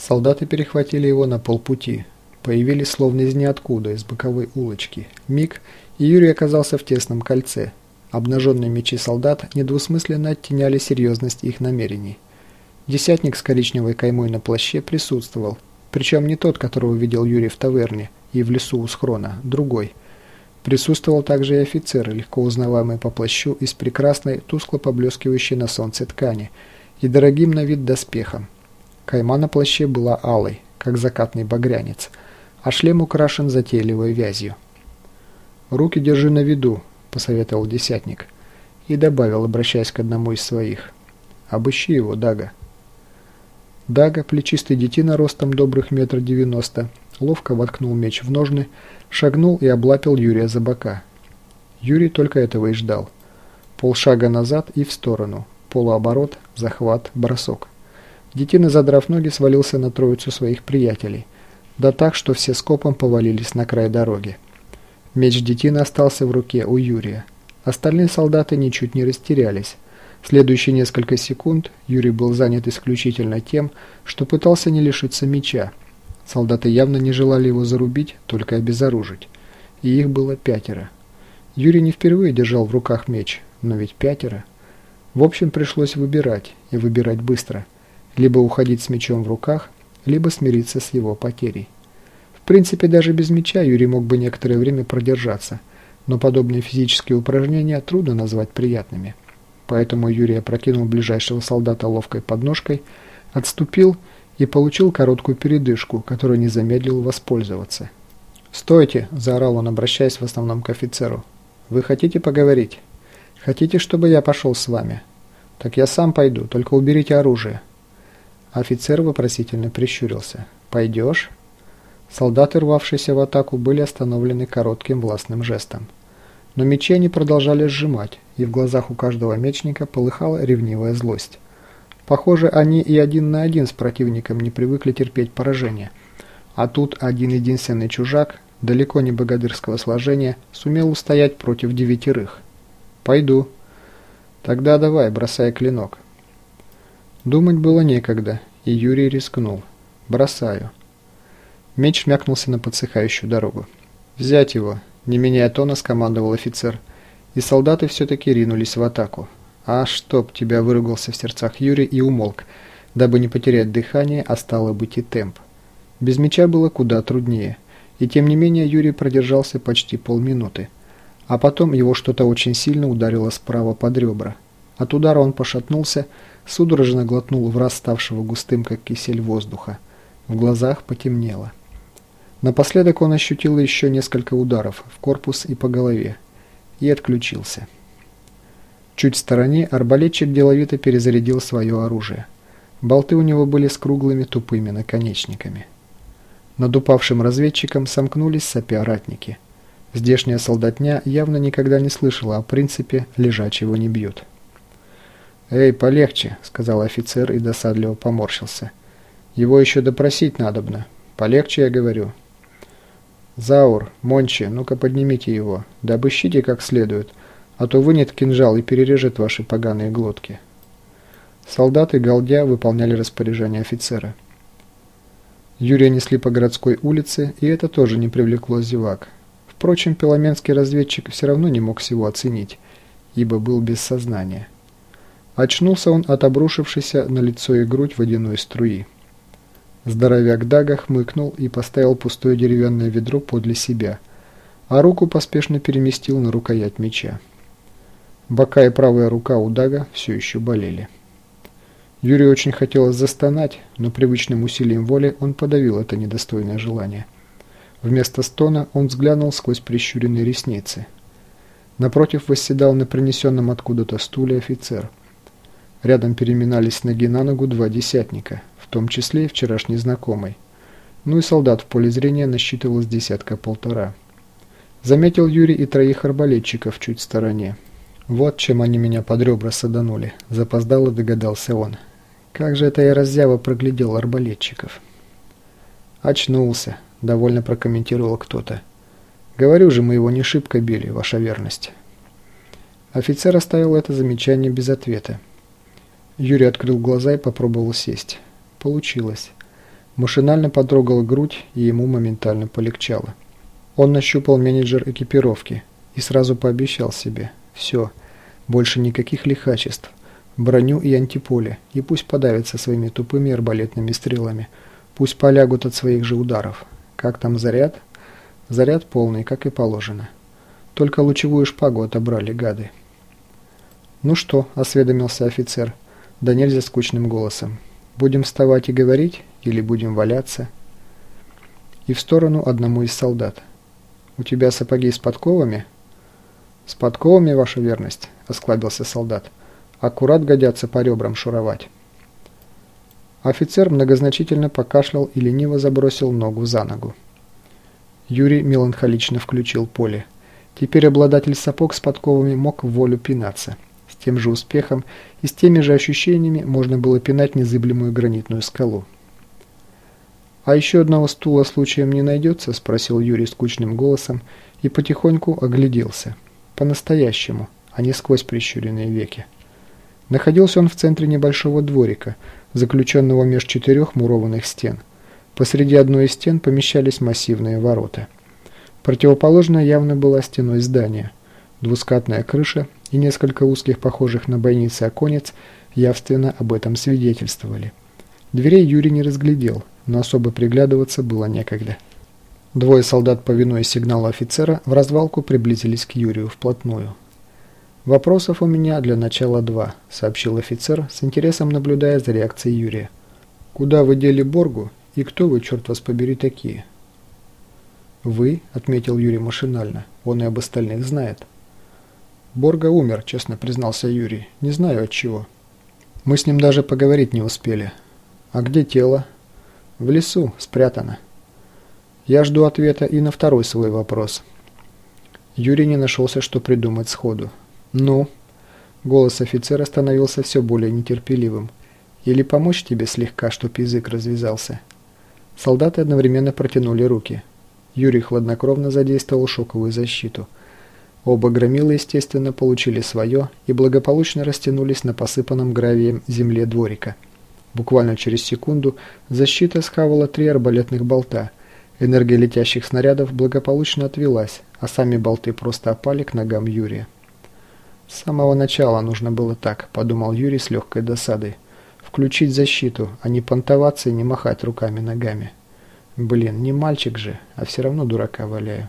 Солдаты перехватили его на полпути. Появились словно из ниоткуда, из боковой улочки. Миг, и Юрий оказался в тесном кольце. Обнаженные мечи солдат недвусмысленно оттеняли серьезность их намерений. Десятник с коричневой каймой на плаще присутствовал, причем не тот, которого видел Юрий в таверне и в лесу у схрона, другой. Присутствовал также и офицер, легко узнаваемый по плащу из прекрасной, тускло поблескивающей на солнце ткани и дорогим на вид доспехом. Кайма на плаще была алой, как закатный багрянец, а шлем украшен затейливой вязью. «Руки держи на виду», – посоветовал десятник, и добавил, обращаясь к одному из своих. «Обыщи его, Дага». Дага, плечистый детина ростом добрых метр девяносто, ловко воткнул меч в ножны, шагнул и облапил Юрия за бока. Юрий только этого и ждал. Полшага назад и в сторону, полуоборот, захват, бросок. Детина, задрав ноги, свалился на троицу своих приятелей. Да так, что все скопом повалились на край дороги. Меч детина остался в руке у Юрия. Остальные солдаты ничуть не растерялись. Следующие несколько секунд Юрий был занят исключительно тем, что пытался не лишиться меча. Солдаты явно не желали его зарубить, только обезоружить. И их было пятеро. Юрий не впервые держал в руках меч, но ведь пятеро. В общем, пришлось выбирать, и выбирать быстро – либо уходить с мечом в руках, либо смириться с его потерей. В принципе, даже без меча Юрий мог бы некоторое время продержаться, но подобные физические упражнения трудно назвать приятными. Поэтому Юрий опрокинул ближайшего солдата ловкой подножкой, отступил и получил короткую передышку, которой не замедлил воспользоваться. «Стойте!» – заорал он, обращаясь в основном к офицеру. «Вы хотите поговорить? Хотите, чтобы я пошел с вами? Так я сам пойду, только уберите оружие. Офицер вопросительно прищурился. «Пойдешь?» Солдаты, рвавшиеся в атаку, были остановлены коротким властным жестом. Но мечи они продолжали сжимать, и в глазах у каждого мечника полыхала ревнивая злость. Похоже, они и один на один с противником не привыкли терпеть поражение. А тут один единственный чужак, далеко не богатырского сложения, сумел устоять против девятерых. «Пойду». «Тогда давай, бросай клинок». Думать было некогда, и Юрий рискнул. «Бросаю». Меч шмякнулся на подсыхающую дорогу. «Взять его!» – не меняя тона, скомандовал офицер. И солдаты все-таки ринулись в атаку. «А чтоб тебя!» – выругался в сердцах Юрий и умолк, дабы не потерять дыхание, а стало быть и темп. Без меча было куда труднее, и тем не менее Юрий продержался почти полминуты. А потом его что-то очень сильно ударило справа под ребра. От удара он пошатнулся, судорожно глотнул в ставшего густым, как кисель воздуха. В глазах потемнело. Напоследок он ощутил еще несколько ударов в корпус и по голове и отключился. Чуть в стороне арбалетчик деловито перезарядил свое оружие. Болты у него были с круглыми тупыми наконечниками. Над упавшим разведчиком сомкнулись сапиоратники. Здешняя солдатня явно никогда не слышала о принципе «лежачего не бьют». «Эй, полегче», — сказал офицер и досадливо поморщился. «Его еще допросить надобно. Полегче, я говорю». «Заур, Мончи, ну-ка поднимите его, да обыщите как следует, а то вынет кинжал и перережет ваши поганые глотки». Солдаты, галдя, выполняли распоряжение офицера. Юрия несли по городской улице, и это тоже не привлекло зевак. Впрочем, пеломенский разведчик все равно не мог всего оценить, ибо был без сознания. Очнулся он от обрушившейся на лицо и грудь водяной струи. Здоровяк Дага хмыкнул и поставил пустое деревянное ведро подле себя, а руку поспешно переместил на рукоять меча. Бока и правая рука у Дага все еще болели. Юрию очень хотелось застонать, но привычным усилием воли он подавил это недостойное желание. Вместо стона он взглянул сквозь прищуренные ресницы. Напротив восседал на принесенном откуда-то стуле офицер – Рядом переминались ноги на ногу два десятника, в том числе и вчерашний знакомый. Ну и солдат в поле зрения насчитывалось десятка-полтора. Заметил Юрий и троих арбалетчиков чуть в стороне. Вот чем они меня под ребра саданули, запоздало догадался он. Как же это я раззяво проглядел арбалетчиков. Очнулся, довольно прокомментировал кто-то. Говорю же, мы его не шибко били, ваша верность. Офицер оставил это замечание без ответа. Юрий открыл глаза и попробовал сесть. Получилось. Машинально потрогал грудь, и ему моментально полегчало. Он нащупал менеджер экипировки и сразу пообещал себе «Все, больше никаких лихачеств, броню и антиполе, и пусть подавятся своими тупыми арбалетными стрелами, пусть полягут от своих же ударов. Как там заряд?» Заряд полный, как и положено. Только лучевую шпагу отобрали, гады. «Ну что?» – осведомился офицер, да нельзя скучным голосом. «Будем вставать и говорить, или будем валяться?» И в сторону одному из солдат. «У тебя сапоги с подковами?» «С подковами, ваша верность», – осклабился солдат. «Аккурат годятся по ребрам шуровать». Офицер многозначительно покашлял и лениво забросил ногу за ногу. Юрий меланхолично включил поле. Теперь обладатель сапог с подковами мог волю пинаться. С тем же успехом и с теми же ощущениями можно было пинать незыблемую гранитную скалу. «А еще одного стула случаем не найдется?» – спросил Юрий скучным голосом и потихоньку огляделся. По-настоящему, а не сквозь прищуренные веки. Находился он в центре небольшого дворика, заключенного меж четырех мурованных стен – Посреди одной из стен помещались массивные ворота. Противоположная явно была стеной здания. Двускатная крыша и несколько узких, похожих на бойницы оконец, явственно об этом свидетельствовали. Дверей Юрий не разглядел, но особо приглядываться было некогда. Двое солдат, повинуя сигналу офицера, в развалку приблизились к Юрию вплотную. «Вопросов у меня для начала два», — сообщил офицер, с интересом наблюдая за реакцией Юрия. «Куда вы дели Боргу и кто вы, черт вас побери, такие? Вы, отметил Юрий машинально, он и об остальных знает. Борга умер, честно признался Юрий. Не знаю от чего. Мы с ним даже поговорить не успели. А где тело? В лесу, спрятано. Я жду ответа и на второй свой вопрос. Юрий не нашелся, что придумать сходу. «Ну?» Голос офицера становился все более нетерпеливым. «Или помочь тебе слегка, чтоб язык развязался?» Солдаты одновременно протянули руки. Юрий хладнокровно задействовал шоковую защиту. Оба громила, естественно, получили свое и благополучно растянулись на посыпанном гравием земле дворика. Буквально через секунду защита схавала три арбалетных болта. Энергия летящих снарядов благополучно отвелась, а сами болты просто опали к ногам Юрия. «С самого начала нужно было так», – подумал Юрий с легкой досадой. Включить защиту, а не понтоваться и не махать руками-ногами. Блин, не мальчик же, а все равно дурака валяю.